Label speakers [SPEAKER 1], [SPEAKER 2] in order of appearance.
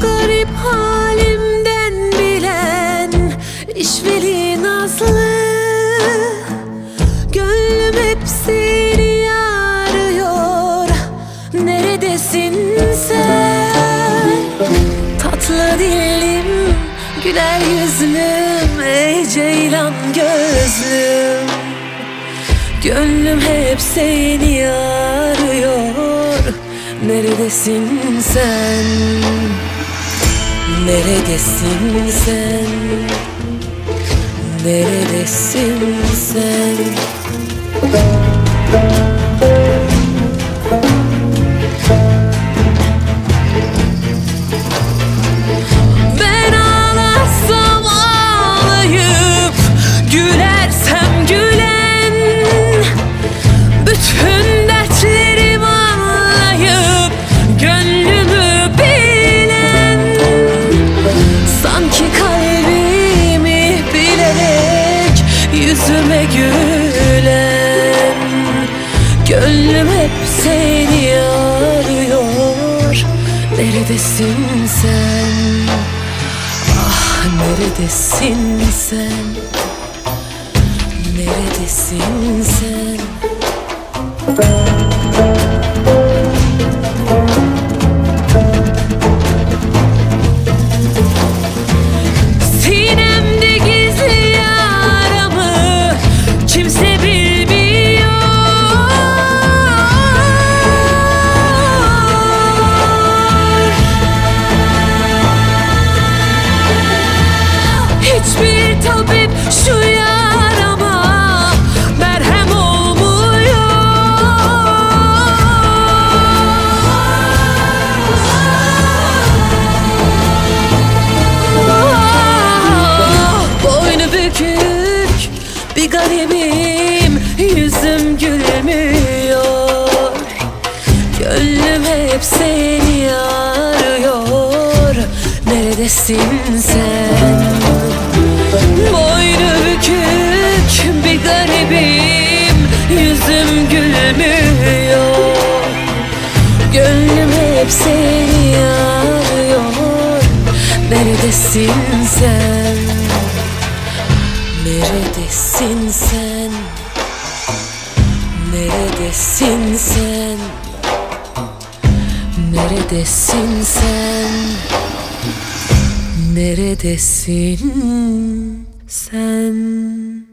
[SPEAKER 1] garip halimden bilen işveli nazlı Gönlüm hep seni arıyor Neredesin sen? Tatlı dilim, güler yüzlüm Ey ceylan gözlüm Gönlüm hep seni arıyor Neredesin sen? Neredesin sen? Neredesin sen? Ben ağlasam ağlayıp Gülersem gülen Bütün Yüzüme gülen Gönlüm hep seni arıyor Neredesin sen? Ah neredesin sen? Neredesin sen? Bir garibim Yüzüm gülmüyor Gönlüm hep seni arıyor Neredesin sen? Boynu bükük bir garibim Yüzüm gülmüyor Gönlüm hep seni arıyor Neredesin sen? Neredesin sen? Neredesin sen? Neredesin sen? Neredesin sen?